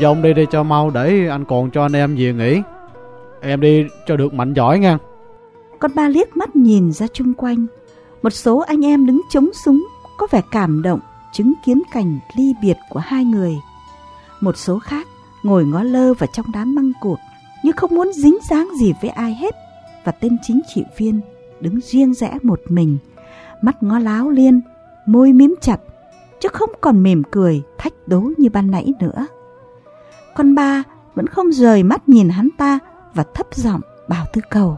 dông đi đi cho mau để anh còn cho anh em về nghỉ. Em đi cho được mạnh giỏi nha. Con ba liếc mắt nhìn ra chung quanh. Một số anh em đứng chống súng, có vẻ cảm động, chứng kiến cảnh ly biệt của hai người. Một số khác ngồi ngó lơ vào trong đám măng cụt, như không muốn dính dáng gì với ai hết và tên chính trị viên đứng riêng rẽ một mình, mắt ngó láo liên, môi mím chặt, chứ không còn mỉm cười, thách đố như ban nãy nữa con ba vẫn không rời mắt nhìn hắn ta và thấp giọng bảo tư cầu.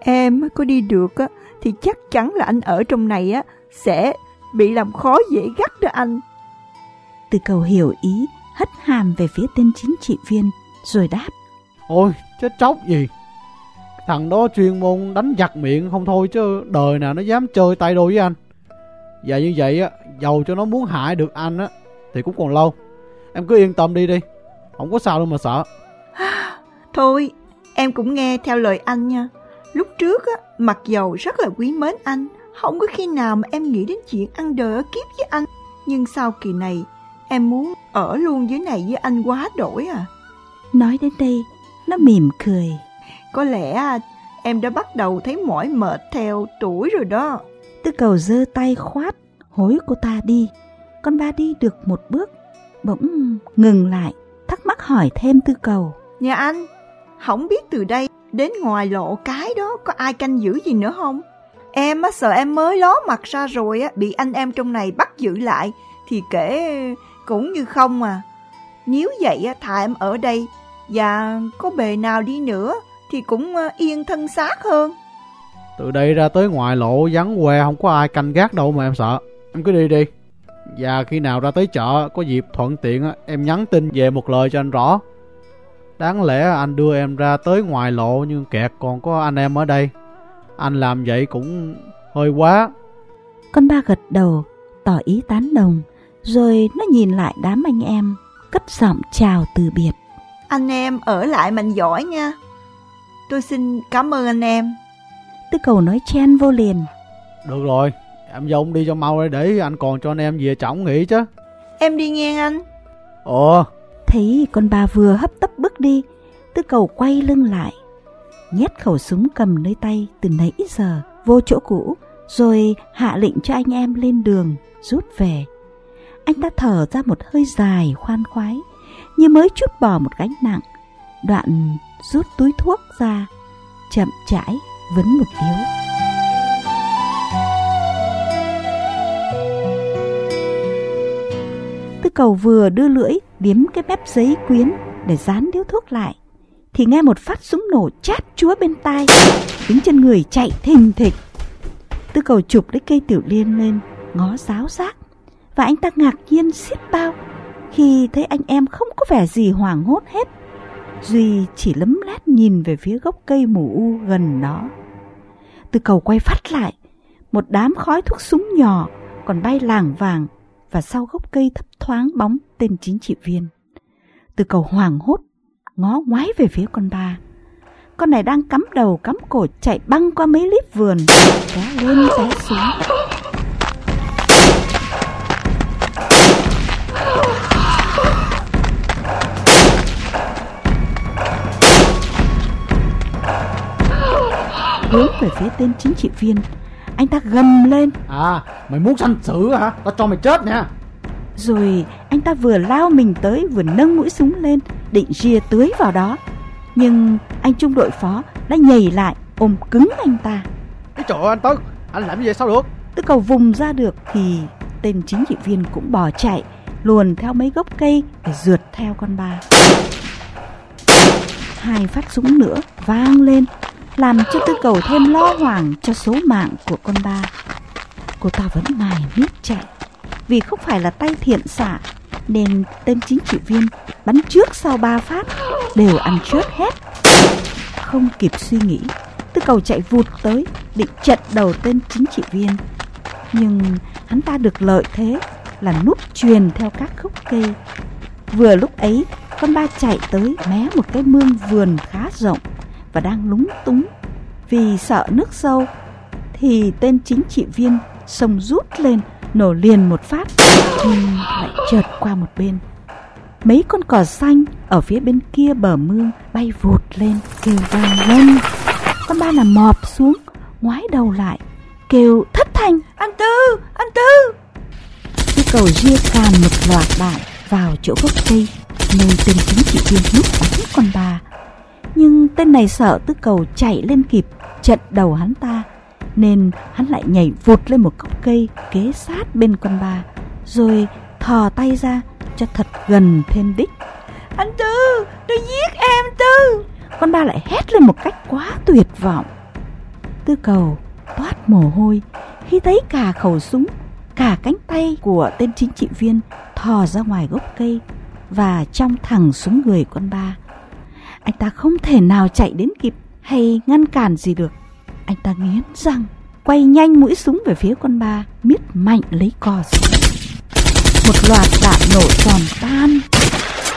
Em có đi được á thì chắc chắn là anh ở trong này á sẽ bị làm khó dễ gắt đó anh. Tư cầu hiểu ý hất hàm về phía tên chính trị viên rồi đáp. Ôi chết chóc gì. Thằng đó chuyên môn đánh giặt miệng không thôi chứ đời nào nó dám chơi tay đôi với anh. Và như vậy á Dầu cho nó muốn hại được anh á Thì cũng còn lâu. Em cứ yên tâm đi đi Không có sao đâu mà sợ. Thôi em cũng nghe theo lời anh nha. Lúc trước á Mặc dầu rất là quý mến anh Không có khi nào mà em nghĩ đến chuyện ăn đời ở kiếp với anh. Nhưng sau kỳ này Em muốn ở luôn dưới này với anh quá đổi à. Nói đến đây Nó mỉm cười. Có lẽ em đã bắt đầu thấy mỏi mệt theo tuổi rồi đó. Tư cầu giơ tay khoát Hối cô ta đi. Con ba đi được một bước Bỗng ngừng lại Thắc mắc hỏi thêm tư cầu. Nhà anh Không biết từ đây đến ngoài lộ cái đó Có ai canh giữ gì nữa không? Em á sợ em mới ló mặt ra rồi á Bị anh em trong này bắt giữ lại Thì kể cũng như không à. Nếu vậy á thà em ở đây Và có bề nào đi nữa Thì cũng yên thân xác hơn. Từ đây ra tới ngoài lộ vắng que Không có ai canh gác đâu mà em sợ. Em cứ đi đi Và khi nào ra tới chợ Có dịp thuận tiện Em nhắn tin về một lời cho anh rõ. Đáng lẽ anh đưa em ra tới ngoài lộ Nhưng kẹt còn có anh em ở đây. Anh làm vậy cũng hơi quá. Con ba gật đầu Tỏ ý tán đồng Rồi nó nhìn lại đám anh em Cất giọng chào từ biệt. Anh em ở lại mạnh giỏi nha. Tôi xin cảm ơn anh em. Tư cầu nói chen vô liền. Được rồi Em dông đi cho mau để anh còn cho anh em về trọng nghỉ chứ. Em đi nghe anh. Ồ Thấy con bà vừa hấp tấp bước đi Tư cầu quay lưng lại Nhét khẩu súng cầm nơi tay từ nãy giờ Vô chỗ cũ Rồi hạ lệnh cho anh em lên đường Rút về. Anh ta thở ra một hơi dài khoan khoái Như mới chút bỏ một gánh nặng Đoạn rút túi thuốc ra Chậm rãi vấn một điếu cầu vừa đưa lưỡi điếm cái mép giấy quyến để dán điếu thuốc lại, thì nghe một phát súng nổ chát chúa bên tai, đứng chân người chạy thình thịch. Tư cầu chụp lấy cây tiểu liên lên, ngó giáo giác, và anh ta ngạc nhiên xiết bao, khi thấy anh em không có vẻ gì hoảng hốt hết, duy chỉ lấm lét nhìn về phía gốc cây mù u gần đó. Tư cầu quay phát lại, một đám khói thuốc súng nhỏ còn bay làng vàng và sau gốc cây thấp thoáng bóng tên chính trị viên. Từ cầu hoàng hốt, ngó ngoái về phía con ba. Con này đang cắm đầu cắm cổ chạy băng qua mấy lít vườn, té lên té xuống. Hướng về phía tên chính trị viên, anh ta gầm lên. À mày muốn sanh sự hả? Tao cho mày chết nha Rồi anh ta vừa lao mình tới Vừa nâng mũi súng lên Định ria tưới vào đó. Nhưng anh trung đội phó đã nhảy lại Ôm cứng anh ta. Cái trời ơi anh Tấn Anh làm như vậy? Sao được? Tức cầu vùng ra được Thì tên chính trị viên cũng bỏ chạy Luồn theo mấy gốc cây Để rượt theo con ba. Hai phát súng nữa vang lên làm cho tư cầu thêm lo hoảng cho số mạng của con ba. Cô ta vẫn mài miết chạy, vì không phải là tay thiện xạ, nên tên chính trị viên bắn trước sau ba phát đều ăn chớp hết. Không kịp suy nghĩ, tư cầu chạy vụt tới định chặn đầu tên chính trị viên. Nhưng hắn ta được lợi thế là núp truyền theo các khúc cây. Vừa lúc ấy, con ba chạy tới mé một cái mương vườn khá rộng và đang lúng túng vì sợ nước sâu thì tên chính trị viên xông rút lên nổ liền một phát nhưng lại trượt qua một bên Mấy con cò xanh ở phía bên kia bờ mương bay vụt lên kêu vang lên. Con ba là mọp xuống, ngoái đầu lại, kêu thất thanh. Anh Tư, anh Tư. cái cầu ria càn một loạt bạn vào chỗ gốc cây, nơi tên chính trị viên núp bắn con bà. Nhưng tên này sợ tư cầu chạy lên kịp trận đầu hắn ta, nên hắn lại nhảy vụt lên một gốc cây kế sát bên con bà, rồi thò tay ra cho thật gần thêm đích. Anh Tư, tôi giết em Tư. Con ba lại hét lên một cách quá tuyệt vọng. Tư cầu toát mồ hôi khi thấy cả khẩu súng, cả cánh tay của tên chính trị viên thò ra ngoài gốc cây và trong thẳng xuống người con ba. Anh ta không thể nào chạy đến kịp hay ngăn cản gì được. Anh ta nghiến răng, quay nhanh mũi súng về phía con ba, miết mạnh lấy cò súng. Một loạt đạn nổ tròn tan.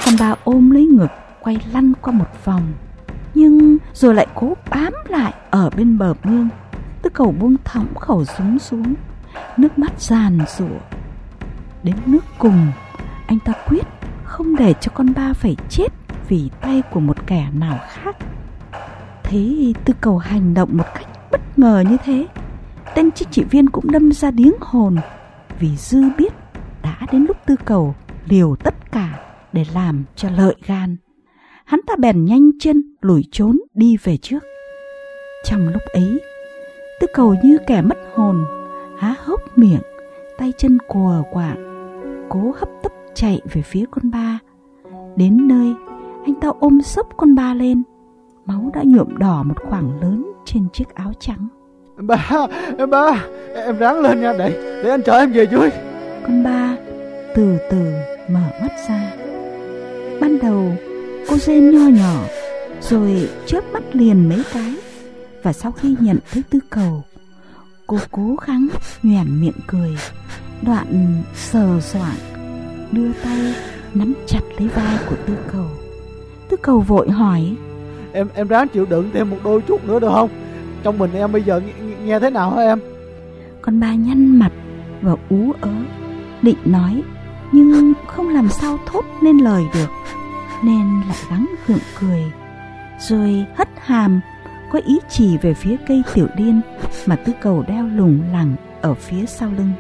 Con ba ôm lấy ngực Quay lăn qua một vòng. Nhưng rồi lại cố bám lại Ở bên bờ mương. Tư cầu buông thõng khẩu súng xuống. Nước mắt giàn rủa Đến nước cùng Anh ta quyết không để cho con ba phải chết Vì tay của một kẻ nào khác Thế tư cầu hành động một cách bất ngờ như thế Tên chính trị viên cũng đâm ra điếng hồn Vì dư biết đã đến lúc tư cầu liều tất cả để làm cho lợi gan. Hắn ta bèn nhanh chân lùi trốn đi về trước. Trong lúc ấy, tư cầu như kẻ mất hồn, há hốc miệng, tay chân cùa quạng, cố hấp tấp chạy về phía con ba. Đến nơi, anh ta ôm sấp con ba lên, máu đã nhuộm đỏ một khoảng lớn trên chiếc áo trắng. Ba, em ba, em ráng lên nha, để, để anh chở em về dưới. Con ba từ từ mở mắt ra Ban đầu cô rên nho nhỏ Rồi chớp mắt liền mấy cái Và sau khi nhận thấy tư cầu Cô cố gắng nhoẻn miệng cười Đoạn sờ soạn Đưa tay nắm chặt lấy vai của tư cầu. Tư cầu vội hỏi Em em ráng chịu đựng thêm một đôi chút nữa được không? Trong mình em bây giờ nghe, nghe thế nào hả em? Con ba nhăn mặt và ú ớ Định nói nhưng không làm sao thốt nên lời được nên lại gắng gượng cười rồi hất hàm có ý chỉ về phía cây tiểu điên mà tư cầu đeo lủng lẳng ở phía sau lưng.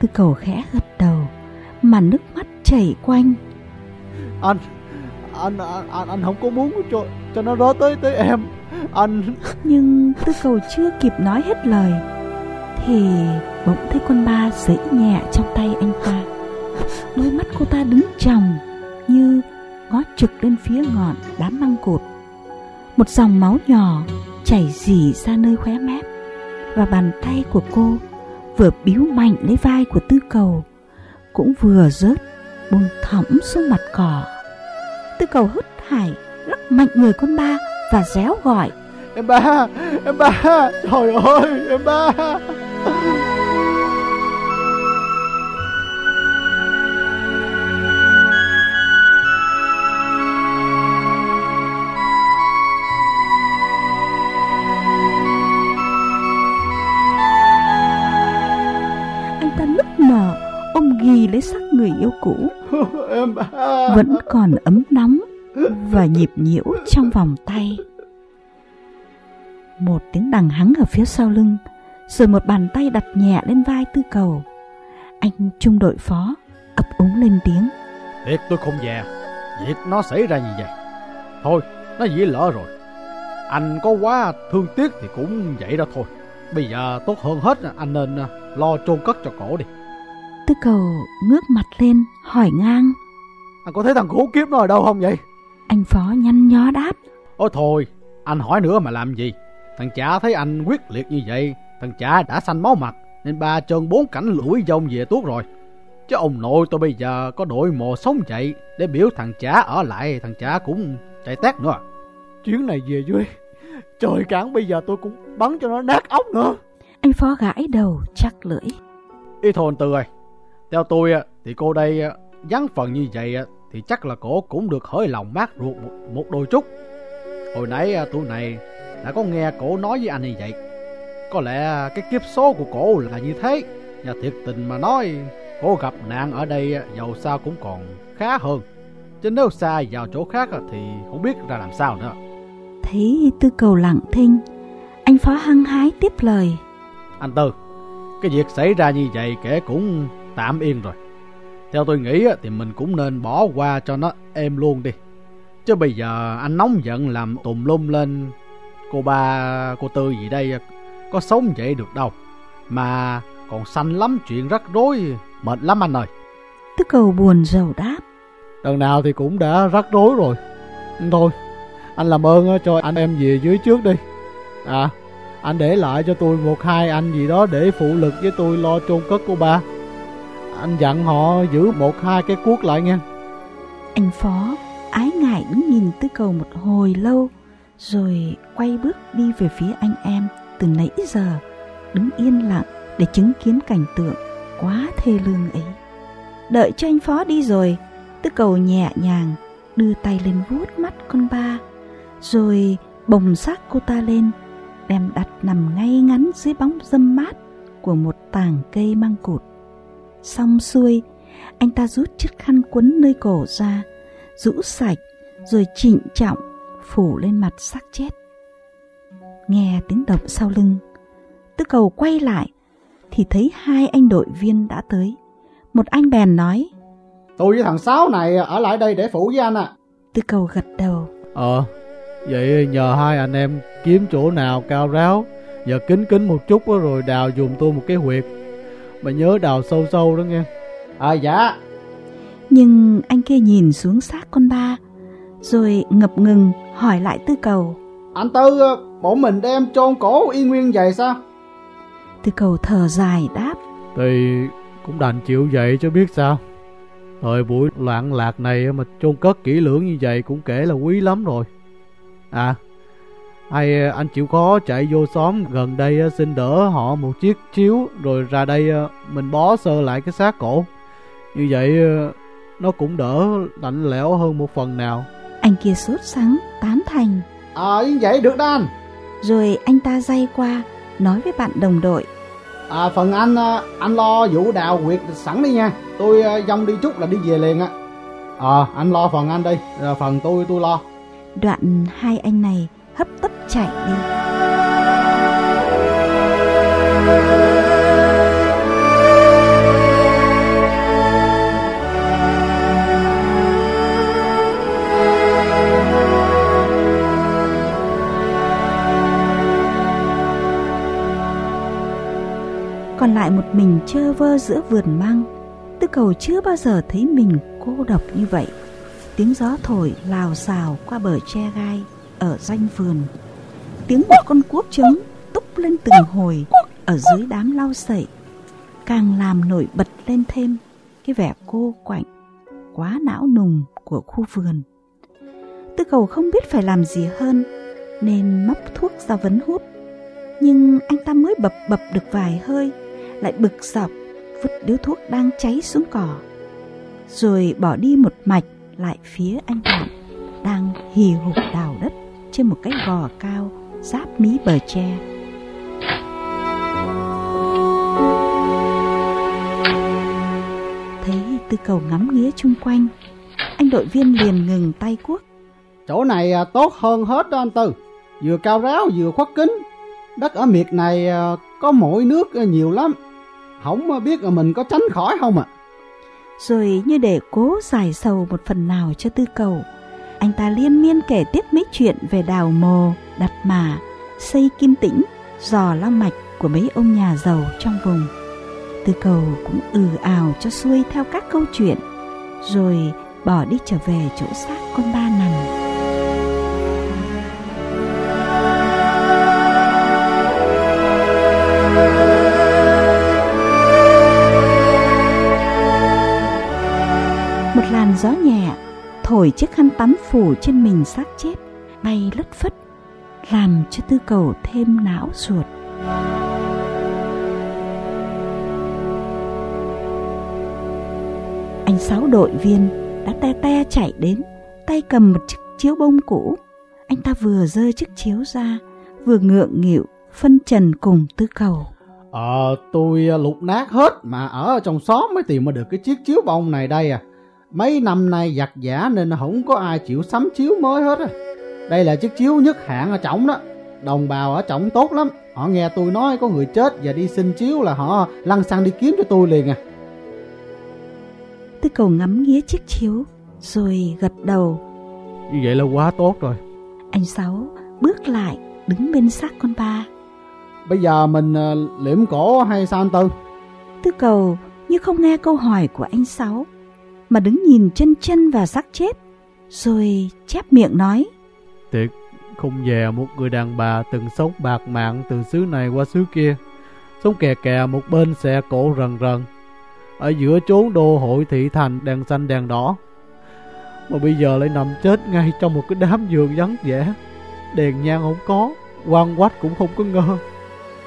Tư cầu khẽ gật đầu mà nước mắt chảy quanh. Anh anh anh anh, không có muốn cho cho nó đó tới tới em. Anh nhưng tư cầu chưa kịp nói hết lời thì bỗng thấy con ba giãy nhẹ trong tay anh ta. Đôi mắt cô ta đứng tròng Như ngó trực lên phía ngọn đám măng cột. Một dòng máu nhỏ chảy dì ra nơi khóe mép Và bàn tay của cô vừa biếu mạnh lấy vai của tư cầu cũng vừa rớt buông thõng xuống mặt cỏ. Tư cầu hứt hải lắc mạnh người con ba và réo gọi. Em ba, em ba, trời ơi, em ba. Lấy xác người yêu cũ. Em vẫn còn ấm nóng và nhịp nhiễu trong vòng tay. Một tiếng đằng hắng ở phía sau lưng rồi một bàn tay đặt nhẹ lên vai tư cầu. Anh trung đội phó ấp úng lên tiếng. Thiệt tôi không già việc nó xảy ra như vậy. Thôi nó dĩ lỡ rồi. Anh có quá thương tiếc thì cũng vậy đó thôi. Bây giờ tốt hơn hết anh nên lo chôn cất cho cổ đi Tư cầu ngước mặt lên hỏi ngang. Anh có thấy thằng khốn kiếp nó ở đâu không vậy? Anh phó nhăn nhó đáp. Ôi thôi anh hỏi nữa mà làm gì? Thằng chả thấy anh quyết liệt như vậy Thằng chả đã xanh máu mặt Nên ba chân bốn cảnh lũi dông về tuốt rồi. Chứ ông nội tôi bây giờ có đội mồ sống chạy Để biểu thằng chả ở lại Thằng chả cũng chạy tét nữa. Chuyến này về dưới Trời cản bây giờ tôi cũng bắn cho nó nát ốc nữa. Anh phó gãi đầu chắc lưỡi. Ý thôi anh Tư ơi theo tôi thì cô đây vắng phần như vậy thì chắc là cổ cũng được hơi lòng mát ruột một, một đôi chút. Hồi nãy tuổi này đã có nghe cổ nói với anh như vậy. Có lẽ cái kiếp số của cổ là như thế. Và thiệt tình mà nói Có gặp nạn ở đây dầu sao cũng còn khá hơn. Chứ nếu xa vào chỗ khác thì không biết ra làm sao nữa. Thấy tư cầu lặng thinh, anh phó hăng hái tiếp lời. Anh Tư, cái việc xảy ra như vậy kể cũng tạm yên rồi. Theo tôi nghĩ thì mình cũng nên bỏ qua cho nó êm luôn đi. Chứ bây giờ anh nóng giận làm tùm lum lên cô ba, cô Tư gì đây có sống vậy được đâu. Mà còn xanh lắm chuyện rắc rối, mệt lắm anh ơi. Tư cầu buồn rầu đáp. Lần nào thì cũng đã rắc rối rồi. Thôi, anh làm ơn cho anh em về dưới trước đi. À, anh để lại cho tôi một hai anh gì đó để phụ lực với tôi lo chôn cất cô ba. Anh dặn họ giữ một hai cái cuốc lại nghe. Anh Phó ái ngại đứng nhìn tư cầu một hồi lâu rồi quay bước đi về phía anh em từ nãy giờ đứng yên lặng để chứng kiến cảnh tượng quá thê lương ấy. Đợi cho anh Phó đi rồi, tư cầu nhẹ nhàng đưa tay lên vuốt mắt con ba rồi bồng xác cô ta lên đem đặt nằm ngay ngắn dưới bóng dâm mát của một tảng cây măng cụt. Xong xuôi, anh ta rút chiếc khăn quấn nơi cổ ra, rũ sạch, rồi trịnh trọng phủ lên mặt xác chết. Nghe tiếng động sau lưng, tư cầu quay lại thì thấy hai anh đội viên đã tới. Một anh bèn nói Tôi với thằng Sáu này ở lại đây để phủ với anh à. Tư cầu gật đầu. Ờ, vậy nhờ hai anh em kiếm chỗ nào cao ráo, giờ kính kính một chút rồi đào dùm tôi một cái huyệt. Mà nhớ đào sâu sâu đó nghe. À dạ. Nhưng anh kia nhìn xuống xác con ba, rồi ngập ngừng hỏi lại tư cầu. Anh Tư, bọn mình đem chôn cổ y nguyên vậy sao? Tư cầu thở dài đáp. Thì cũng đành chịu vậy chứ biết sao. Thời buổi loạn lạc này mà chôn cất kỹ lưỡng như vậy cũng kể là quý lắm rồi. À, hay anh chịu khó chạy vô xóm gần đây xin đỡ họ một chiếc chiếu rồi ra đây mình bó sơ lại cái xác cổ. Như vậy nó cũng đỡ lạnh lẽo hơn một phần nào. Anh kia sốt sắng tán thành. À như vậy được đó anh. Rồi anh ta dây qua nói với bạn đồng đội. À phần anh anh lo vụ đào quyệt sẵn đi nha. Tôi dông đi chút là đi về liền á. Ờ à, anh lo phần anh đi, phần tôi tôi lo. Đoạn hai anh này hấp tấp chạy đi. Còn lại một mình chơ vơ giữa vườn măng, Tư cầu chưa bao giờ thấy mình cô độc như vậy Tiếng gió thổi lào xào qua bờ tre gai ở danh vườn Tiếng một con cuốc trống túc lên từng hồi ở dưới đám lau sậy, Càng làm nổi bật lên thêm cái vẻ cô quạnh, quá não nùng của khu vườn. Tư cầu không biết phải làm gì hơn Nên móc thuốc ra vấn hút. Nhưng anh ta mới bập bập được vài hơi, Lại bực dọc vứt điếu thuốc đang cháy xuống cỏ, Rồi bỏ đi một mạch lại phía anh bạn Đang hì hục đào đất trên một cái gò cao giáp mí bờ tre. Thấy tư cầu ngắm nghía chung quanh Anh đội viên liền ngừng tay cuốc. Chỗ này tốt hơn hết đó anh Tư. Vừa cao ráo vừa khuất kính. Đất ở miệt này có mỗi nước nhiều lắm. Không biết mình có tránh khỏi không ạ? À? Rồi như để cố giải sầu một phần nào cho tư cầu Anh ta liên miên kể tiếp mấy chuyện về đào mồ, đặt mà, xây kim tĩnh, dò long mạch của mấy ông nhà giàu trong vùng. Tư cầu cũng ừ ào cho xuôi theo các câu chuyện Rồi bỏ đi trở về chỗ xác con ba nằm. Một làn gió nhẹ thổi chiếc khăn tắm phủ trên mình xác chết bay lất phất làm cho tư cầu thêm não ruột. Anh sáu đội viên đã te te chạy đến, tay cầm một chiếc chiếu bông cũ. Anh ta vừa rơi chiếc chiếu ra, vừa ngượng nghịu phân trần cùng tư cầu. Ờ, tôi à, lục nát hết mà ở trong xóm mới tìm mà được cái chiếc chiếu bông này đây à. Mấy năm nay giặt giả nên không có ai chịu sắm chiếu mới hết à. Đây là chiếc chiếu nhất hạng ở trọng đó. Đồng bào ở trọng tốt lắm. Họ nghe tôi nói có người chết và đi xin chiếu là họ lăn xăng đi kiếm cho tôi liền à. Tư cầu ngắm nghía chiếc chiếu rồi gật đầu. Như vậy là quá tốt rồi. Anh Sáu bước lại đứng bên xác con ba. Bây giờ mình uh, liễm cổ hay sao anh Tư? Tư cầu như không nghe câu hỏi của anh Sáu mà đứng nhìn chân chân vào xác chết rồi chép miệng nói Thiệt không về một người đàn bà từng sống bạc mạng từ xứ này qua xứ kia. Sống kè kè một bên xe cổ rần rần. Ở giữa chốn đô hội thị thành đèn xanh đèn đỏ. Mà bây giờ lại nằm chết ngay trong một cái đám giường vắng vẻ. Đèn nhang không có quan quách cũng không có ngơ.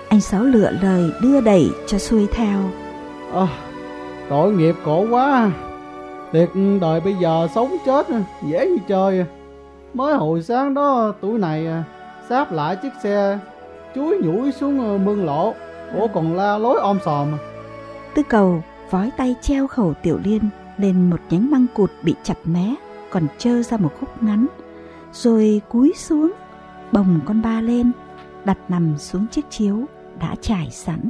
Anh sáu lựa lời đưa đẩy cho xuôi theo. À, tội nghiệp cổ quá. Thiệt đời bây giờ sống chết dễ như chơi Mới hồi sáng đó tuổi này sáp lại chiếc xe chuối nhủi xuống mương lộ. Ủa còn la lối om sòm Tư cầu vói tay treo khẩu tiểu liên lên một nhánh măng cụt bị chặt mé còn trơ ra một khúc ngắn rồi cúi xuống bồng con ba lên đặt nằm xuống chiếc chiếu đã trải sẵn.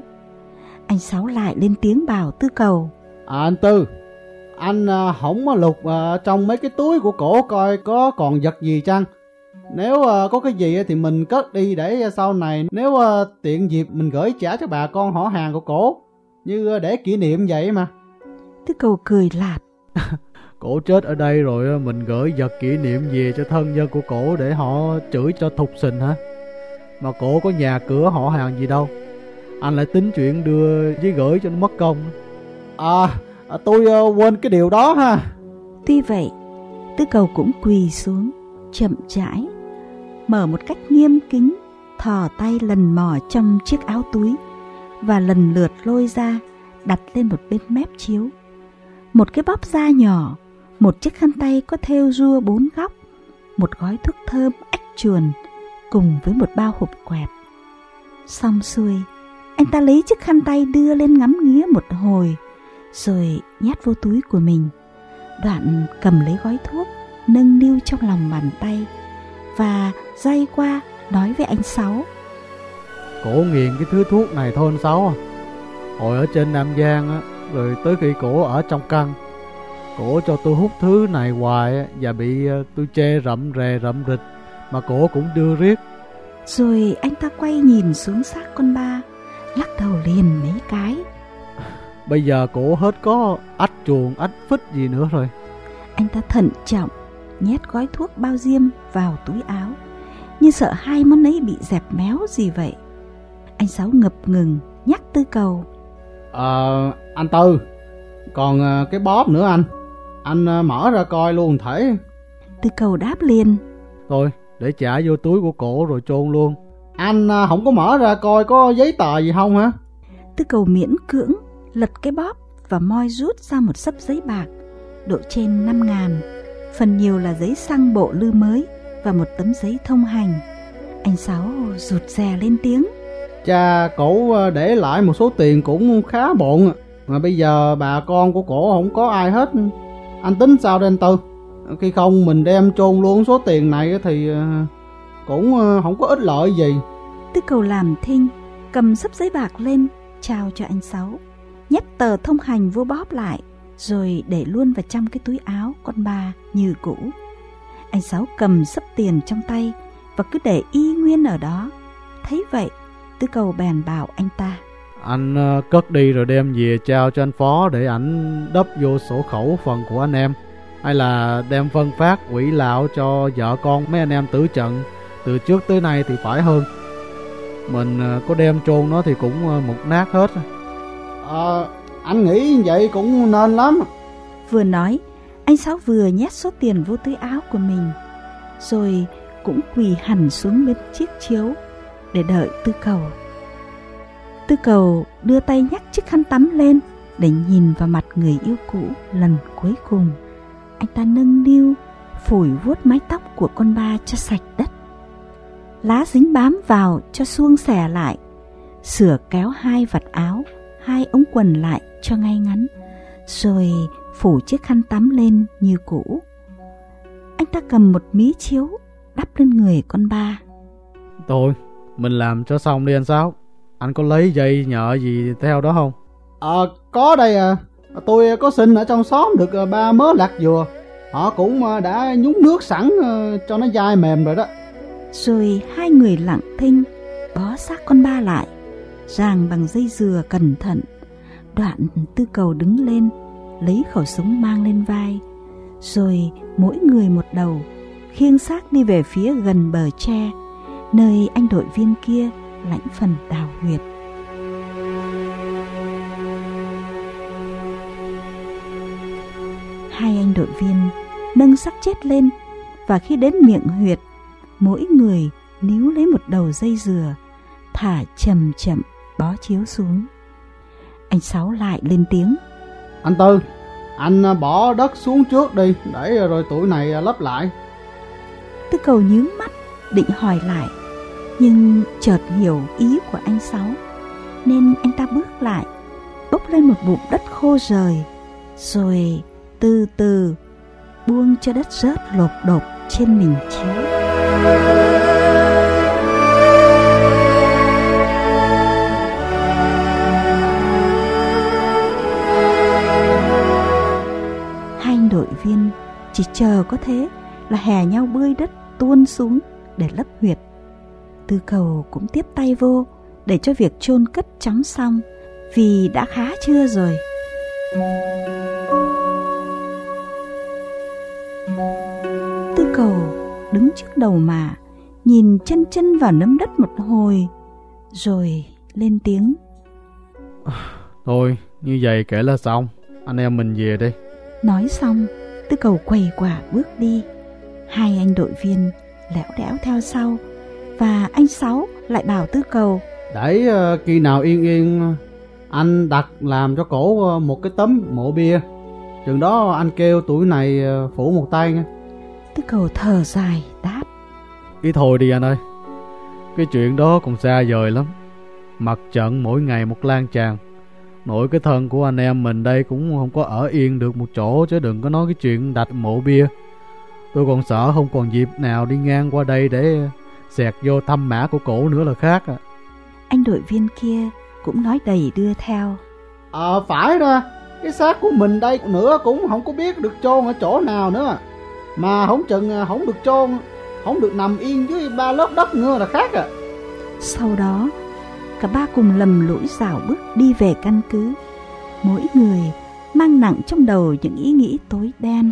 Anh sáu lại lên tiếng bảo tư cầu. À, anh tư anh à, hỏng lục à, trong mấy cái túi của cổ coi có còn vật gì chăng? Nếu à, có cái gì thì mình cất đi để sau này nếu tiện dịp mình gửi trả cho bà con họ hàng của cổ. Như để kỷ niệm vậy mà. Tư cầu cười lạt. Cổ chết ở đây rồi mình gửi vật kỷ niệm về cho thân nhân của cổ để họ chửi cho thục sình hả? Mà cổ có nhà cửa họ hàng gì đâu. Anh lại tính chuyện đưa với gửi cho nó mất công. À à, tôi ờ, quên cái điều đó ha. Tuy vậy Tư cầu cũng quỳ xuống Chậm rãi Mở một cách nghiêm kính Thò tay lần mò trong chiếc áo túi Và lần lượt lôi ra Đặt lên một bên mép chiếu. Một cái bóp da nhỏ Một chiếc khăn tay có thêu rua bốn góc Một gói thuốc thơm ếch chuồn Cùng với một bao hộp quẹt. Xong xuôi Anh ta lấy chiếc khăn tay đưa lên ngắm nghía một hồi rồi nhét vô túi của mình. Đoạn cầm lấy gói thuốc, nâng niu trong lòng bàn tay và dây qua nói với anh Sáu. Cổ nghiền cái thứ thuốc này thôi anh Sáu à. Hồi ở trên Nam Giang á, rồi tới khi cổ ở trong căn, cổ cho tôi hút thứ này hoài và bị ờ, tôi chê rậm rè rậm rịch mà cổ cũng đưa riết. Rồi anh ta quay nhìn xuống xác con ba, lắc đầu liền mấy cái. Bây giờ cổ hết có ách chuồng, ách phích gì nữa rồi. Anh ta thận trọng, nhét gói thuốc bao diêm vào túi áo, như sợ hai món ấy bị dẹp méo gì vậy. Anh Sáu ngập ngừng, nhắc Tư Cầu. Ờ, anh Tư, còn ờ, cái bóp nữa anh. Anh ờ, mở ra coi luôn thể. Tư Cầu đáp liền. Thôi, để trả vô túi của cổ rồi chôn luôn. Anh ờ, không có mở ra coi có giấy tờ gì không hả? Tư Cầu miễn cưỡng lật cái bóp và moi rút ra một sấp giấy bạc độ trên 5 ngàn. Phần nhiều là giấy xăng bộ lư mới và một tấm giấy thông hành. Anh Sáu rụt rè lên tiếng. Cha cổ ờ, để lại một số tiền cũng khá bộn Mà bây giờ bà con của cổ không có ai hết Anh tính sao đây anh Tư Khi không mình đem chôn luôn số tiền này thì ờ, cũng ờ, không có ích lợi gì Tư cầu làm thinh Cầm sấp giấy bạc lên Trao cho anh Sáu nhét tờ thông hành vô bóp lại rồi để luôn vào trong cái túi áo con ba như cũ. Anh Sáu cầm sấp tiền trong tay và cứ để y nguyên ở đó. Thấy vậy, Tứ cầu bèn bảo anh ta. Anh ờ, cất đi rồi đem về trao cho anh Phó để ảnh đắp vô sổ khẩu phần của anh em. Hay là đem phân phát quỹ lão cho vợ con mấy anh em tử trận từ trước tới nay thì phải hơn. Mình ờ, có đem chôn nó thì cũng ờ, mục nát hết. Ờ, anh nghĩ vậy cũng nên lắm. Vừa nói, anh Sáu vừa nhét số tiền vô túi áo của mình, rồi cũng quỳ hẳn xuống bên chiếc chiếu để đợi tư cầu. Tư cầu đưa tay nhắc chiếc khăn tắm lên để nhìn vào mặt người yêu cũ lần cuối cùng. Anh ta nâng niu, phủi vuốt mái tóc của con ba cho sạch đất. Lá dính bám vào cho xuông xẻ lại sửa kéo hai vạt áo, hai ống quần lại cho ngay ngắn, rồi phủ chiếc khăn tắm lên như cũ. Anh ta cầm một mí chiếu đắp lên người con ba. Thôi, mình làm cho xong đi anh Sáu. Anh có lấy dây nhợ gì theo đó không? Ờ, có đây à. Tôi có xin ở trong xóm được à, ba mớ lạc dừa. Họ cũng à, đã nhúng nước sẵn à, cho nó dai mềm rồi đó. Rồi hai người lặng thinh bó xác con ba lại, ràng bằng dây dừa cẩn thận. Đoạn tư cầu đứng lên, lấy khẩu súng mang lên vai, rồi mỗi người một đầu, khiêng xác đi về phía gần bờ tre, nơi anh đội viên kia lãnh phần đào huyệt. Hai anh đội viên nâng xác chết lên và khi đến miệng huyệt, mỗi người níu lấy một đầu dây dừa, thả chậm chậm bó chiếu xuống. Anh Sáu lại lên tiếng. Anh Tư, anh à, bỏ đất xuống trước đi, để rồi tuổi này à, lấp lại. Tư cầu nhướng mắt, định hỏi lại, nhưng chợt hiểu ý của anh Sáu, nên anh ta bước lại, bốc lên một bụng đất khô rời, rồi từ từ buông cho đất rớt lột đột trên mình chiếu. Đội viên chỉ chờ có thế là hè nhau bơi đất tuôn xuống để lấp huyệt. Tư cầu cũng tiếp tay vô để cho việc chôn cất chóng xong vì đã khá chưa rồi. Tư cầu đứng trước đầu mà nhìn chân chân vào nấm đất một hồi rồi lên tiếng. Thôi, như vậy kể là xong. Anh em mình về đi. Nói xong, tư cầu quầy quả bước đi. Hai anh đội viên lẻo đẽo theo sau và anh Sáu lại bảo tư cầu Để à, khi nào yên yên anh đặt làm cho cổ à, một cái tấm mộ bia. Chừng đó anh kêu tuổi này à, phủ một tay nha. Tư cầu thở dài đáp Ý thôi đi anh ơi. Cái chuyện đó còn xa vời lắm. Mặt trận mỗi ngày một lan tràn. Nội cái thân của anh em mình đây cũng không có ở yên được một chỗ chứ đừng có nói cái chuyện đặt mộ bia. Tôi còn sợ không còn dịp nào đi ngang qua đây để xẹt vô thăm mã của cổ nữa là khác à. Anh đội viên kia cũng nói đầy đưa theo Ờ phải đó, cái xác của mình đây nữa cũng không có biết được chôn ở chỗ nào nữa. Mà không chừng à, không được chôn, không được nằm yên dưới ba lớp đất nữa là khác à. Sau đó Cả ba cùng lầm lũi rào bước đi về căn cứ. Mỗi người mang nặng trong đầu những ý nghĩ tối đen.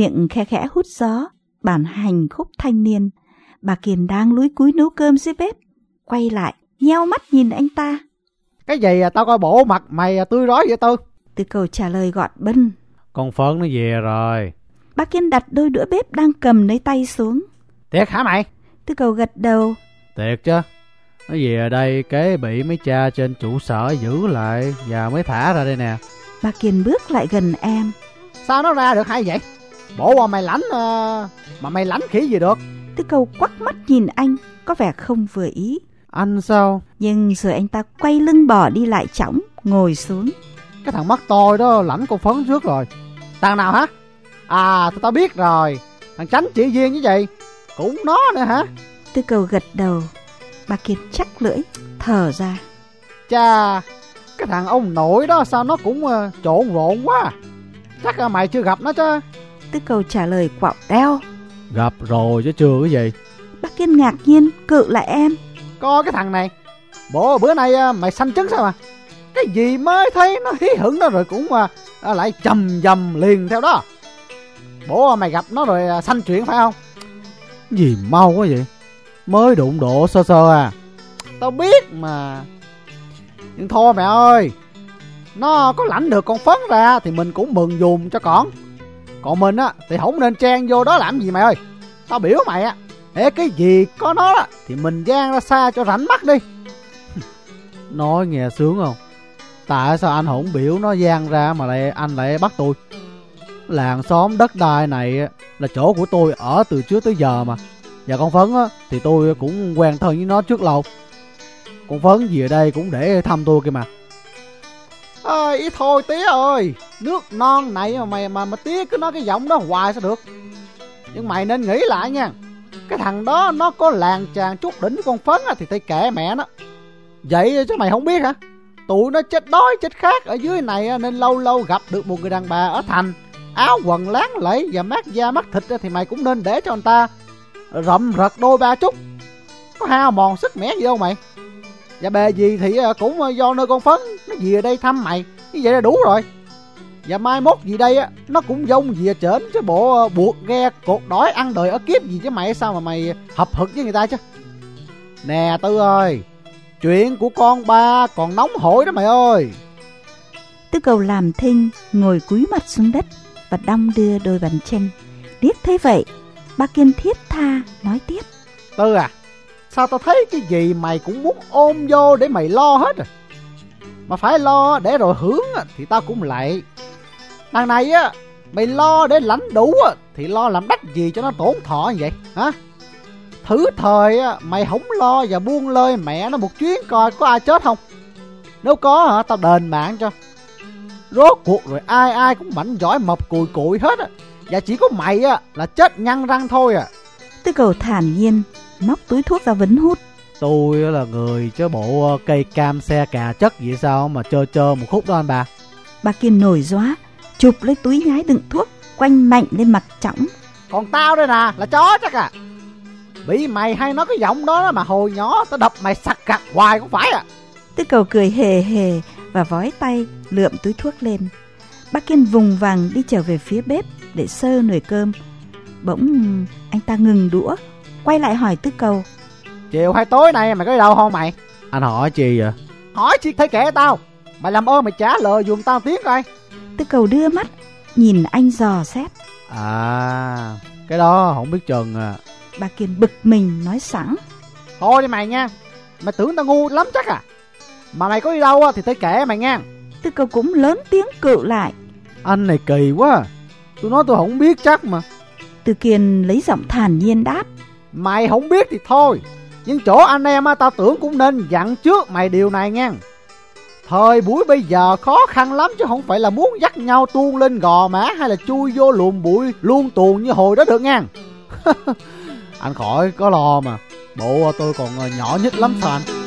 Miệng khẽ khẽ hút gió Bản hành khúc thanh niên Bà Kiền đang lúi cúi nấu cơm dưới bếp Quay lại nheo mắt nhìn anh ta Cái gì à, tao coi bộ mặt mày à, tươi rói vậy Tư. Tư cầu trả lời gọn bân Con Phấn nó về rồi. Bà Kiên đặt đôi đũa bếp đang cầm lấy tay xuống Thiệt hả mày? Tư cầu gật đầu Thiệt chứ. Nó về ở đây kế bị mấy cha trên trụ sở giữ lại và mới thả ra đây nè. Bà Kiên bước lại gần em Sao nó ra được hay vậy? Bộ mà mày lãnh à, mà mày lãnh khỉ gì được? Tư cầu quắc mắt nhìn anh Có vẻ không vừa ý Anh sao? Nhưng rồi anh ta quay lưng bỏ đi lại chõng Ngồi xuống Cái thằng mắt tôi đó lãnh con phấn trước rồi. Thằng nào hả? À, tao, tao biết rồi. Thằng tránh chị duyên với vậy. Cũng nó nữa hả? Tư cầu gật đầu. Bà Kiên chắc lưỡi, thở ra. Chà, cái thằng ông nội đó sao nó cũng uh, trộn rộn quá. Chắc là mày chưa gặp nó chứ. Tư cầu trả lời quạo đeo. Gặp rồi chứ chưa cái gì. Bác Kiên ngạc nhiên cự lại em. Coi cái thằng này. Bộ bữa nay uh, mày sanh trứng sao mà. Cái gì mới thấy nó hí hửng đó rồi cũng uh, lại chầm dầm liền theo đó. Bố mày gặp nó rồi sanh chuyện phải không? Gì mau quá vậy? Mới đụng độ sơ sơ à. Tao biết mà. Nhưng thôi mẹ ơi. Nó có lãnh được con phấn ra thì mình cũng mừng dùm cho con. Còn mình á thì không nên trang vô đó làm gì mày ơi. Tao biểu mày á. Ê cái gì có nó đó, thì mình gian ra xa cho rảnh mắt đi. Nói nghe sướng không? Tại sao anh không biểu nó gian ra mà lại anh lại bắt tôi? Làng xóm đất đai này là chỗ của tôi ở từ trước tới giờ mà. Và con Phấn á, thì tôi cũng quen thân với nó trước lâu. Con Phấn gì ở đây cũng để thăm tôi kìa mà. Ơi, ý thôi tía ơi, nước non này mà mày mà mà tía cứ nói cái giọng đó hoài sao được. Nhưng mày nên nghĩ lại nha. Cái thằng đó nó có làng chàng chút đỉnh với con Phấn á, thì tay kệ mẹ nó. Vậy chứ mày không biết hả? Tụi nó chết đói chết khát ở dưới này nên lâu lâu gặp được một người đàn bà ở thành áo quần láng lẫy và mát da mắt thịt thì mày cũng nên để cho người ta rậm rật đôi ba chút có hao mòn sức mẻ gì đâu mày và bề gì thì cũng do nơi con phấn. Nó về ở đây thăm mày. Như vậy là đủ rồi. Và mai mốt gì đây á nó cũng dông về trển. Chứ bộ buộc ghe cột đói ăn đời ở kiếp gì chứ mày sao mà mày hợp hực với người ta chứ? Nè tư ơi chuyện của con ba còn nóng hổi đó mày ơi. Tư cầu làm thinh ngồi cúi mặt xuống đất và đong đưa đôi bàn chân. Điếc thấy vậy, ba Kiên thiết tha nói tiếp. Tư à, sao tao thấy cái gì mày cũng muốn ôm vô để mày lo hết rồi. Mà phải lo để rồi hướng à, thì tao cũng lại. Đằng này á, mày lo để lãnh đủ à, thì lo làm đắt gì cho nó tổn thọ như vậy, hả? Thử thời á, mày không lo và buông lơi mẹ nó một chuyến coi có ai chết không. Nếu có hả, tao đền mạng cho. Rốt cuộc rồi ai ai cũng mạnh giỏi mập cùi cùi hết á. Và chỉ có mày á là chết nhăn răng thôi à. Tư cầu thản nhiên, móc túi thuốc ra vấn hút. Tôi là người chứ bộ cây cam xe cà chất gì sao mà chơ chơ một khúc đó anh bà. Bà Kiên nổi gióa, chụp lấy túi nhái đựng thuốc, quanh mạnh lên mặt trỏng. Còn tao đây nè, là chó chắc à. Bị mày hay nói cái giọng đó mà hồi nhỏ tao đập mày sặc cặt hoài cũng phải à. Tư cầu cười hề hề và vói tay lượm túi thuốc lên. Bác Kiên vùng vàng đi trở về phía bếp để sơ nồi cơm. Bỗng anh ta ngừng đũa, quay lại hỏi Tư cầu. Chiều hay tối nay mày có đi đâu không mày? Anh hỏi chi vậy? Hỏi chi thấy kể tao. Mày làm ơn mày trả lời dùm tao tiếng coi. Tư cầu đưa mắt, nhìn anh dò xét. À, cái đó không biết chừng à. Bà Kiên bực mình nói sẵn. Thôi đi mày nha, mày tưởng tao ngu lắm chắc à. Mà mày có đi đâu thì tới kể mày nha. Tư cầu cũng lớn tiếng cự lại. Anh này kỳ quá Tôi nói tôi không biết chắc mà Tư Kiên lấy giọng thản nhiên đáp. Mày không biết thì thôi Nhưng chỗ anh em á, tao tưởng cũng nên dặn trước mày điều này nha Thời buổi bây giờ khó khăn lắm chứ không phải là muốn dắt nhau tuôn lên gò má hay là chui vô luồng bụi luôn tuồn như hồi đó được nha. anh khỏi có lo mà. Bộ tôi còn ờ, nhỏ nhất lắm sao anh?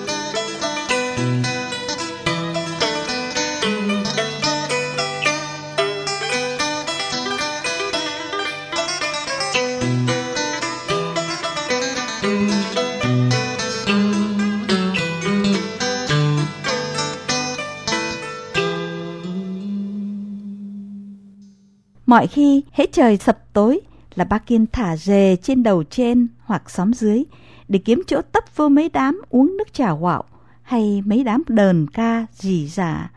Mọi khi hễ trời sập tối là ba Kiên thả rề trên đầu trên hoặc xóm dưới để kiếm chỗ tấp vô mấy đám uống nước trà quạo hay mấy đám đờn ca rì giả.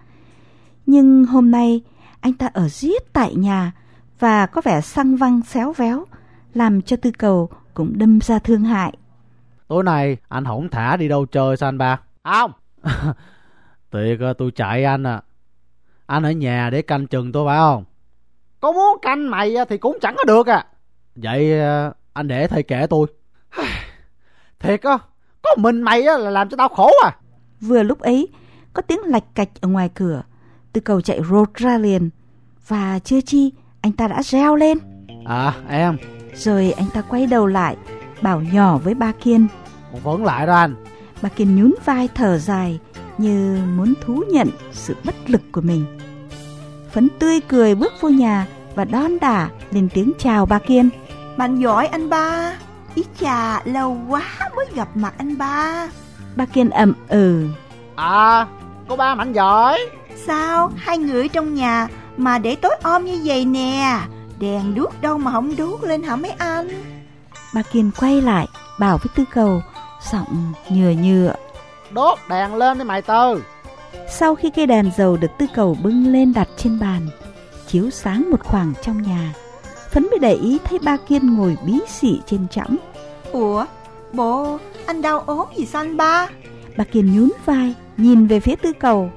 Nhưng hôm nay anh ta ở giết tại nhà và có vẻ xăng văng xéo véo, làm cho tư cầu cũng đâm ra thương hại. Tối nay anh không thả đi đâu chơi sao anh ba? À, không. Tiệt à, tôi chạy anh à. Anh ở nhà để canh chừng tôi phải không? Có muốn canh mày thì cũng chẳng có được à. Vậy anh để thầy kể tôi. Thiệt á, có mình mày là làm cho tao khổ à. Vừa lúc ấy, có tiếng lạch cạch ở ngoài cửa. Tư cầu chạy rột ra liền. Và chưa chi, anh ta đã reo lên. À, em. Rồi anh ta quay đầu lại, bảo nhỏ với ba Kiên. Vẫn lại đó anh. Ba Kiên nhún vai thở dài như muốn thú nhận sự bất lực của mình. Phấn tươi cười bước vô nhà và đon đả lên tiếng chào ba Kiên. Bạn giỏi anh ba. Ý chà, lâu quá mới gặp mặt anh ba. Ba Kiên ậm ừ. À, cô ba mạnh giỏi. Sao hai người trong nhà mà để tối om như vậy nè Đèn đuốc đâu mà không đuốc lên hả mấy anh Ba Kiên quay lại bảo với Tư Cầu Giọng nhựa nhựa Đốt đèn lên đi mày Tư Sau khi cây đèn dầu được Tư Cầu bưng lên đặt trên bàn Chiếu sáng một khoảng trong nhà Phấn mới để ý thấy ba Kiên ngồi bí xị trên chõng. Ủa bộ anh đau ốm gì sao anh ba? Bà Kiên nhún vai nhìn về phía Tư Cầu.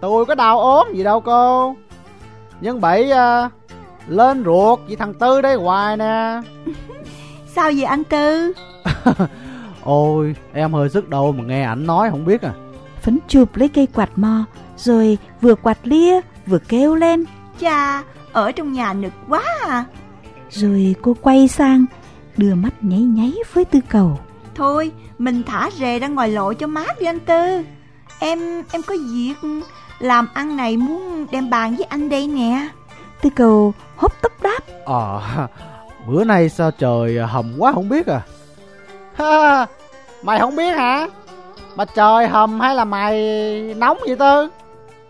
Tôi có đau ốm gì đâu cô. Nhưng bị uh, lên ruột vì thằng Tư đây hoài nè. Sao vậy anh Tư? Ôi em hơi sức đầu mà nghe ảnh nói không biết à Phấn chụp lấy cây quạt mo Rồi vừa quạt lia vừa kêu lên. Cha ở trong nhà nực quá à. Rồi cô quay sang đưa mắt nháy nháy với Tư Cầu. Thôi mình thả rề ra ngoài lộ cho mát đi anh Tư. Em em có việc làm ăn này muốn đem bàn với anh đây nè. Tư cầu hốp tấp đáp. Ờ Bữa nay sao trời hầm quá không biết à. Ha, Mày không biết hả Mà trời hầm hay là mày nóng vậy Tư?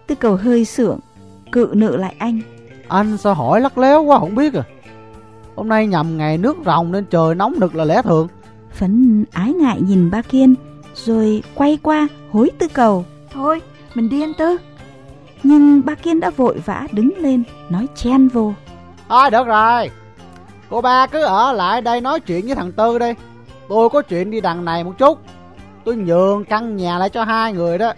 Tư cầu hơi sượng Cự nự lại anh. Anh sao hỏi lắc léo quá không biết à. Hôm nay nhầm ngày nước ròng nên trời nóng nực là lẽ thường. Phấn ái ngại nhìn ba Kiên Rồi quay qua hối tư cầu. Thôi mình đi anh Tư. Nhưng ba Kiên đã vội vã đứng lên Nói chen vô. Thôi được rồi. Cô ba cứ ở lại đây nói chuyện với thằng Tư đi. Tôi có chuyện đi đằng này một chút Tôi nhường căn nhà lại cho hai người đó.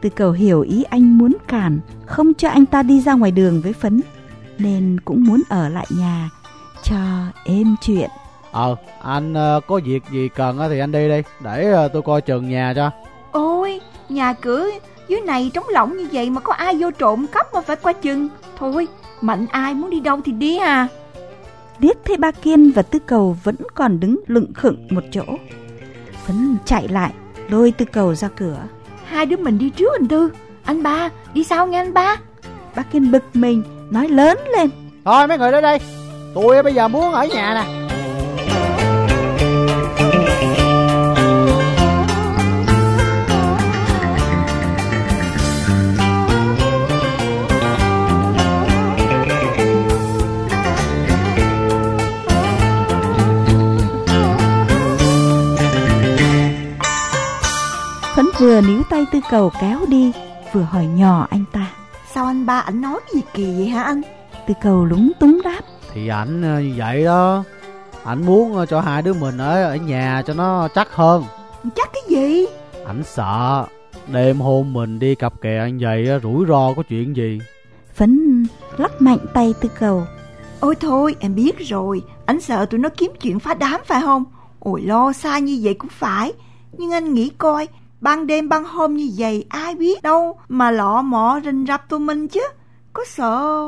Tư cầu hiểu ý anh muốn cản Không cho anh ta đi ra ngoài đường với Phấn Nên cũng muốn ở lại nhà Cho êm chuyện. Ờ anh uh, có việc gì cần thì anh đi đi Để uh, tôi coi chừng nhà cho. Ôi nhà cửa dưới này trống lỏng như vậy mà có ai vô trộm cắp mà phải qua chừng. Thôi mạnh ai muốn đi đâu thì đi à. Liếc thấy ba Kiên và Tư Cầu vẫn còn đứng lựng khựng một chỗ. Phấn chạy lại lôi Tư Cầu ra cửa. Hai đứa mình đi trước anh Tư. Anh ba đi sau nghe anh ba. Ba Kiên bực mình nói lớn lên. Thôi mấy người đến đây. Tôi bây giờ muốn ở nhà nè Vừa níu tay tư cầu kéo đi Vừa hỏi nhỏ anh ta. Sao anh ba ảnh nói gì kỳ vậy hả anh? Tư cầu lúng túng đáp. Thì ảnh ờ, như vậy đó. Ảnh muốn ờ, cho hai đứa mình ở ở nhà cho nó chắc hơn. Chắc cái gì? Ảnh sợ Đêm hôm mình đi cặp kè như vậy rủi ro có chuyện gì? Phấn lắc mạnh tay tư cầu. Ôi thôi em biết rồi. Anh sợ tụi nó kiếm chuyện phá đám phải không? Ôi lo xa như vậy cũng phải. Nhưng anh nghĩ coi Ban đêm ban hôm như vậy ai biết đâu mà lọ mọ rình rập tụi mình chứ. Có sợ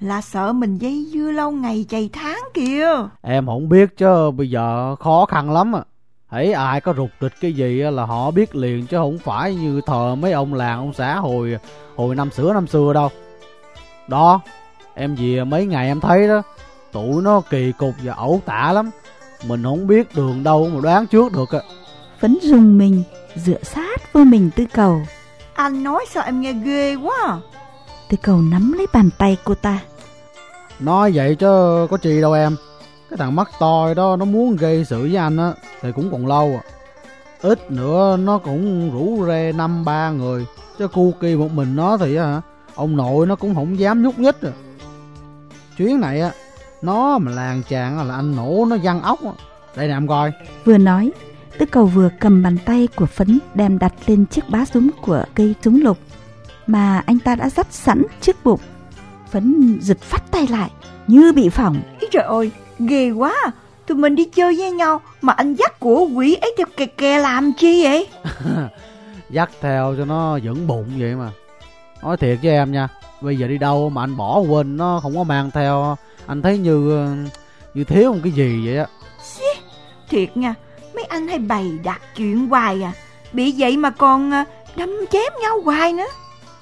là sợ mình dây dưa lâu ngày chày tháng kìa. Em không biết chứ bây giờ khó khăn lắm à. Hãy ai có rụt rịch cái gì là họ biết liền chứ không phải như thờ mấy ông làng ông xã hồi hồi năm xưa năm xưa đâu. Đó, em về mấy ngày em thấy đó, tụi nó kỳ cục và ẩu tả lắm. Mình không biết đường đâu mà đoán trước được à. Phấn dùng mình dựa sát vô mình tư cầu. Anh nói sao em nghe ghê quá à. Tư cầu nắm lấy bàn tay cô ta. Nói vậy chứ có gì đâu em. Cái thằng mắt to đó nó muốn gây sự với anh á thì cũng còn lâu à. Ít nữa nó cũng rủ rê năm ba người. Chứ cu kỳ một mình nó thì hả ông nội nó cũng không dám nhúc nhích à. Chuyến này á nó mà làng chàng là anh nổ nó văng ốc. Đây nè em coi. Vừa nói Tư cầu vừa cầm bàn tay của Phấn đem đặt lên chiếc bá súng của cây súng lục mà anh ta đã dắt sẵn trước bụng. Phấn giật phát tay lại như bị phỏng. Ý trời ơi, ghê quá Tụi mình đi chơi với nhau mà anh dắt của quỷ ấy theo kè kè làm chi vậy? dắt theo cho nó vững bụng vậy mà. Nói thiệt với em nha, bây giờ đi đâu mà anh bỏ quên nó không có mang theo, anh thấy như như thiếu một cái gì vậy á. Thiệt nha, anh hay bày đặt chuyện hoài à. Bị vậy mà còn à, đâm chém nhau hoài nữa.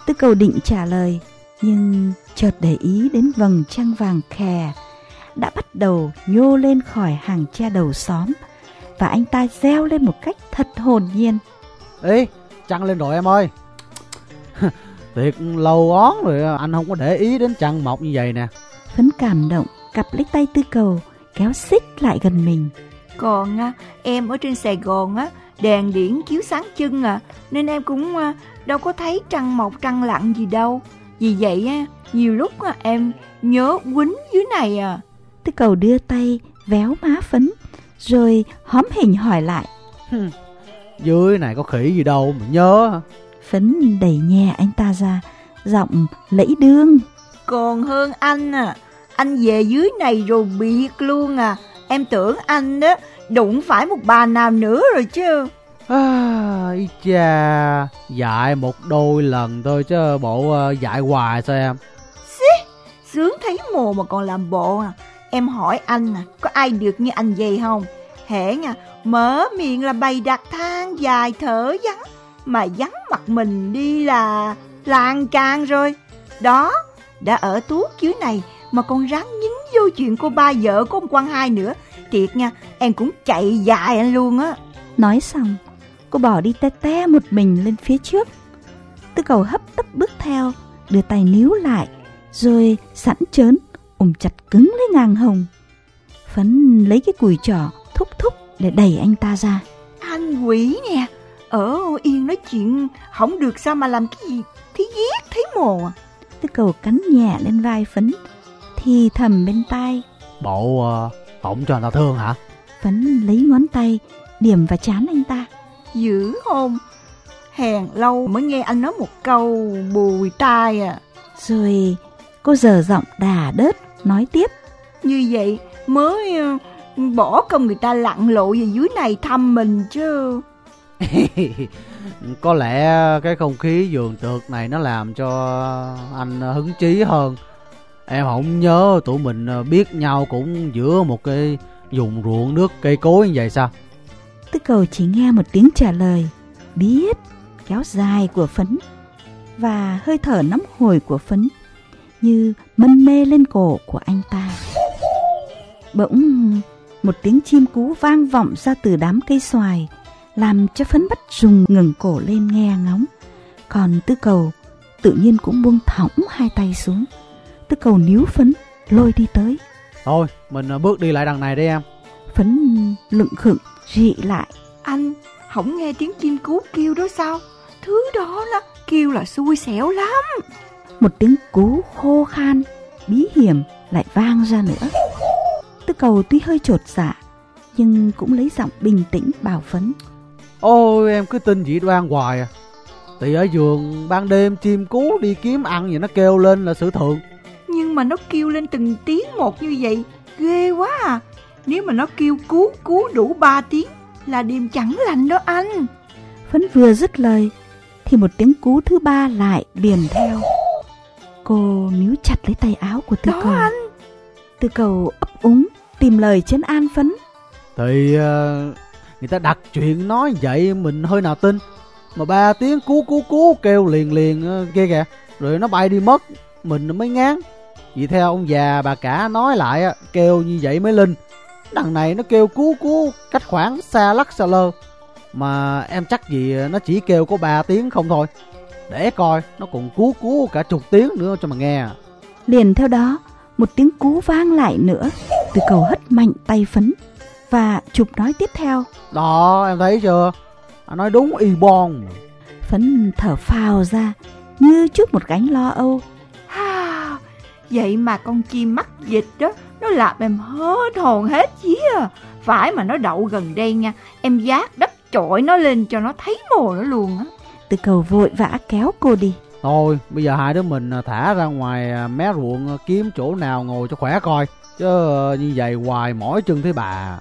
Tư cầu định trả lời Nhưng chợt để ý đến vầng trăng vàng khè Đã bắt đầu nhô lên khỏi hàng tre đầu xóm Và anh ta reo lên một cách thật hồn nhiên. Ê, trăng lên rồi em ơi. Thiệt lâu ón rồi anh không có để ý đến trăng mọc như vậy nè. Phấn cảm động cặp lấy tay tư cầu Kéo xích lại gần mình Còn à, em ở trên Sài Gòn á Đèn điển chiếu sáng chân à Nên em cũng à, đâu có thấy trăng mọc trăng lặn gì đâu. Vì vậy á Nhiều lúc á, em nhớ quýnh dưới này à. Tư cầu đưa tay véo má phấn Rồi hóm hình hỏi lại. Dưới này có khỉ gì đâu mà nhớ. Hả? Phấn đẩy nhẹ anh ta ra Giọng lẫy đương. Còn hơn anh à Anh về dưới này rồi biệt luôn à Em tưởng anh đó Đụng phải một bà nào nữa rồi chứ. À, ý cha Dạy một đôi lần thôi chứ bộ ờ, dạy hoài sao em? Sướng thấy mồ mà còn làm bộ à. Em hỏi anh à Có ai được như anh vậy không? Hễ nha Mở miệng là bày đặt than dài thở vắng Mà vắng mặt mình đi là Làng càng rồi. Đó Đã ở tuốt dưới này Mà còn ráng nhín vô chuyện cô ba vợ của ông quan hai nữa. Thiệt nha Em cũng chạy dài anh luôn á. Nói xong Cô bỏ đi te te một mình lên phía trước. Tư cầu hấp tấp bước theo Đưa tay níu lại Rồi sẵn chớn Ôm chặt cứng lấy ngang hồng. Phấn lấy cái cùi trỏ Thúc thúc để đẩy anh ta ra. Anh quỷ nè Ở yên nói chuyện Không được sao mà làm cái gì Thí giết thấy mồ à. Tư cầu cắn nhẹ lên vai phấn Thì thầm bên tai. Bộ ờ, không cho ta thương hả? Phấn lấy ngón tay Điểm vào chán anh ta. Dữ không? Hèn lâu mới nghe anh nói một câu bùi tai à. Rồi cô dở giọng đà đớt Nói tiếp. Như vậy mới ờ, bỏ công người ta lặn lộ về dưới này thăm mình chứ. Có lẽ cái không khí vườn tược này nó làm cho anh hứng chí hơn Em không nhớ, tụi mình ờ, biết nhau cũng giữa một cái vùng ruộng nước cây cối như vậy sao? Tư cầu chỉ nghe một tiếng trả lời, Biết, Kéo dài của phấn, Và hơi thở nóng hồi của phấn, Như mân mê lên cổ của anh ta. Bỗng, một tiếng chim cú vang vọng ra từ đám cây xoài, Làm cho phấn bắt rùng ngừng cổ lên nghe ngóng. Còn tư cầu tự nhiên cũng buông thõng hai tay xuống. Tư cầu níu phấn lôi đi tới. Thôi mình bước đi lại đằng này đi em. Phấn lựng khựng rị lại. Anh không nghe tiếng chim cú kêu đó sao? Thứ đó là kêu là xui xẻo lắm. Một tiếng cú khô khan Bí hiểm lại vang ra nữa. Tư cầu tuy hơi trột dạ Nhưng cũng lấy giọng bình tĩnh bảo phấn. Ôi em cứ tin dị đoan hoài à. Thì ở vườn ban đêm chim cú đi kiếm ăn vậy nó kêu lên là sự thường Nhưng mà nó kêu lên từng tiếng một như vậy Ghê quá à. Nếu mà nó kêu cú cú đủ ba tiếng Là đêm chẳng lành đó anh. Phấn vừa dứt lời Thì một tiếng cú thứ ba lại liền theo. Cô níu chặt lấy tay áo của tư Đó cầu. anh. Tư cầu ấp úng Tìm lời chấn an phấn. Thì ờ, người ta đặt chuyện nói vậy mình hơi nào tin. Mà ba tiếng cú cú cú kêu liền liền ờ, kia kìa Rồi nó bay đi mất Mình mới ngán Vì theo ông già bà cả nói lại á, Kêu như vậy mới linh. Đằng này nó kêu cú cú cách khoảng xa lắc xa lơ. Mà em chắc gì nó chỉ kêu có 3 tiếng không thôi. Để coi nó còn cú cú cả chục tiếng nữa cho mà nghe. Liền theo đó Một tiếng cú vang lại nữa Tư cầu hất mạnh tay phấn. Và chụp nói tiếp theo. Đó em thấy chưa? Nói đúng y bon Phấn thở phào ra Như chút một gánh lo âu Vậy mà con chim mắc dịch đó Nó làm em hết hồn hết vía à. Phải mà nó đậu gần đây nha Em giác đất chọi nó lên cho nó thấy mồ nó luôn á. Tư cầu vội vã kéo cô đi. Thôi bây giờ hai đứa mình à, thả ra ngoài à, mé ruộng à, kiếm chỗ nào ngồi cho khỏe coi. Chứ như vậy hoài mỏi chân thấy bà.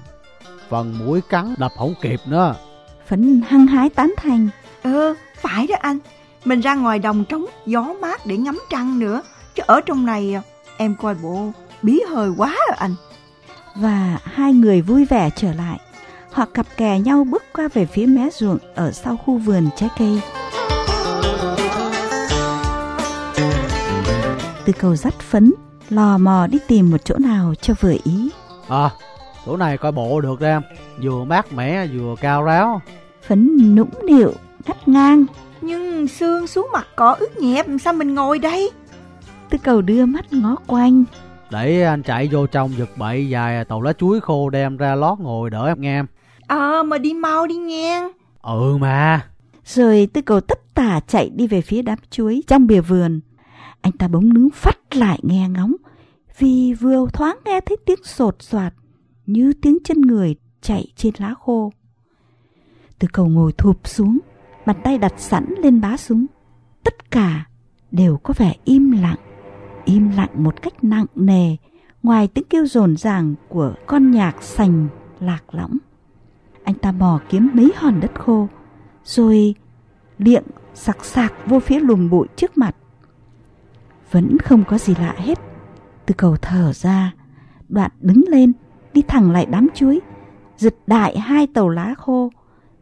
Phần mũi cắn đập không kịp nữa. Phấn hăng hái tán thành. Ờ phải đó anh. Mình ra ngoài đồng trống gió mát để ngắm trăng nữa Chứ ở trong này à, em coi bộ bí hơi quá rồi anh Và hai người vui vẻ trở lại họ cặp kè nhau bước qua về phía mé ruộng ở sau khu vườn trái cây. Tư cầu dắt phấn, lò mò đi tìm một chỗ nào cho vừa ý. À, chỗ này coi bộ được đấy em. Vừa mát mẻ vừa cao ráo. Phấn nũng nịu, ngắt ngang. Nhưng xương xuống mặt cỏ ướt nhẹp sao mình ngồi đây? Tư cầu đưa mắt ngó quanh. Để anh chạy vô trong giật bậy vài tàu lá chuối khô đem ra lót ngồi đỡ em nghe em. Ờ mà đi mau đi nghe. Ừ mà. Rồi tư cầu tất tả chạy đi về phía đám chuối trong bìa vườn. Anh ta bỗng đứng phát lại nghe ngóng vì vừa thoáng nghe thấy tiếng sột soạt như tiếng chân người chạy trên lá khô. Tư cầu ngồi thụp xuống, bàn tay đặt sẵn lên bá súng. Tất cả đều có vẻ im lặng, im lặng một cách nặng nề, ngoài tiếng kêu rồn ràng của con nhạc sành lạc lõng. Anh ta mò kiếm mấy hòn đất khô, rồi liệng sặc sạc vô phía lùm bụi trước mặt. Vẫn không có gì lạ hết. Từ cầu thở ra, đoạn đứng lên, đi thẳng lại đám chuối, giật đại hai tàu lá khô,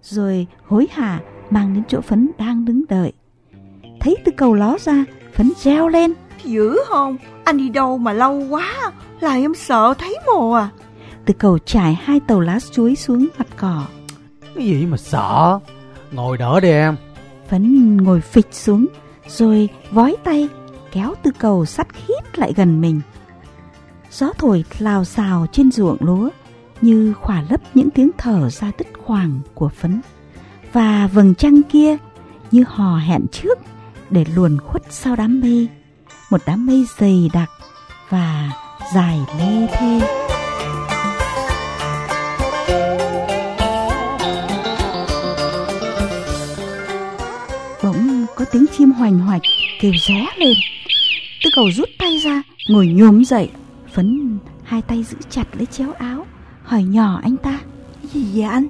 rồi hối hả mang đến chỗ Phấn đang đứng đợi. Thấy từ cầu ló ra, Phấn reo lên. Dữ không? Anh đi đâu mà lâu quá, làm em sợ thấy mồ à. Từ cầu trải hai tàu lá chuối xuống mặt cỏ. Cái gì mà sợ? Ngồi đỡ đi em. Phấn ngồi phịch xuống, rồi vói tay kéo tư cầu sắt khít lại gần mình. Gió thổi lào xào trên ruộng lúa như khỏa lấp những tiếng thở ra đứt khoàng của phấn. Và vầng trăng kia như hò hẹn trước để luồn khuất sau đám mây. Một đám mây dày đặc và dài lê thê. Bỗng có tiếng chim hoành hoạch kêu ré lên. Tư cầu rút tay ra, ngồi nhốm dậy. Phấn hai tay giữ chặt lấy chéo áo, hỏi nhỏ anh ta. Gì vậy anh?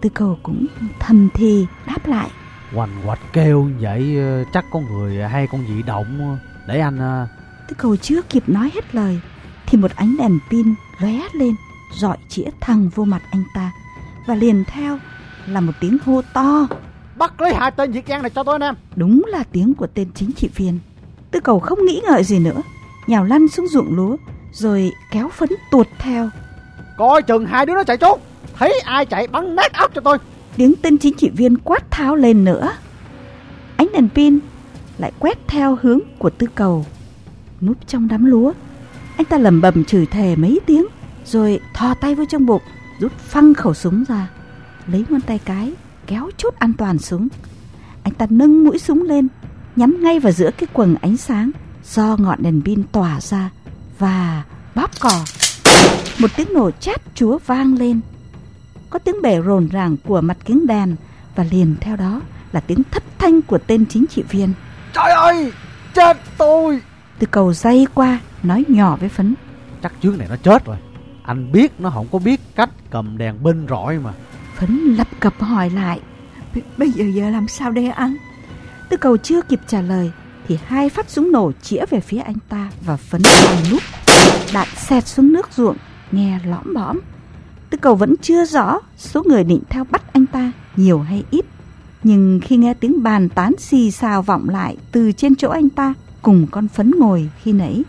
Tư cầu cũng thầm thì đáp lại. Hoành hoạch kêu vậy ờ, chắc có người hay con gì động để anh Tư cầu chưa kịp nói hết lời thì một ánh đèn pin lóe lên dọi chĩa thẳng vô mặt anh ta và liền theo là một tiếng hô to. Bắt lấy hai tên Việt Giang này cho tôi anh em. Đúng là tiếng của tên chính trị viên. Tư cầu không nghĩ ngợi gì nữa nhào lăn xuống ruộng lúa rồi kéo phấn tuột theo. Coi chừng hai đứa nó chạy trốn Thấy ai chạy bắn nát óc cho tôi. Tiếng tên chính trị viên quát tháo lên nữa. Ánh đèn pin lại quét theo hướng của tư cầu. Núp trong đám lúa, anh ta lẩm bẩm chửi thề mấy tiếng, rồi thò tay vô trong bụng, rút phăng khẩu súng ra, lấy ngón tay cái, kéo chốt an toàn súng anh ta nâng mũi súng lên, nhắm ngay vào giữa cái quầng ánh sáng do ngọn đèn pin tỏa ra và bóp cò. Một tiếng nổ chát chúa vang lên. Có tiếng bể rồn ràng của mặt kính đèn và liền theo đó là tiếng thất thanh của tên chính trị viên. Trời ơi Chết tôi từ cầu dây qua nói nhỏ với phấn chắc trước này nó chết rồi. Anh biết nó không có biết cách cầm đèn pin rọi mà. phấn lập cập hỏi lại B- bây giờ giờ làm sao đây anh? Tư cầu chưa kịp trả lời thì hai phát súng nổ chĩa về phía anh ta và phấn vào nút. Đạn xẹt xuống nước ruộng, nghe lõm bõm. Tư cầu vẫn chưa rõ số người định theo bắt anh ta nhiều hay ít. Nhưng khi nghe tiếng bàn tán xì xào vọng lại từ trên chỗ anh ta cùng con phấn ngồi khi nãy,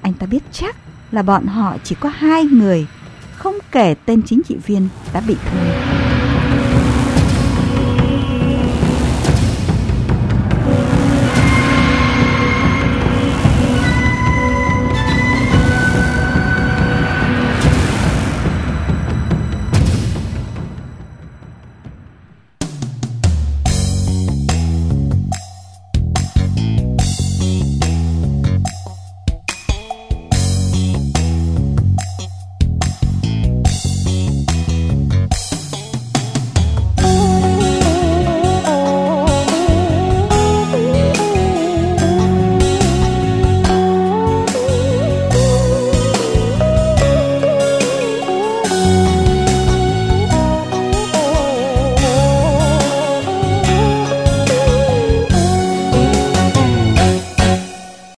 anh ta biết chắc là bọn họ chỉ có hai người, không kể tên chính trị viên đã bị thương.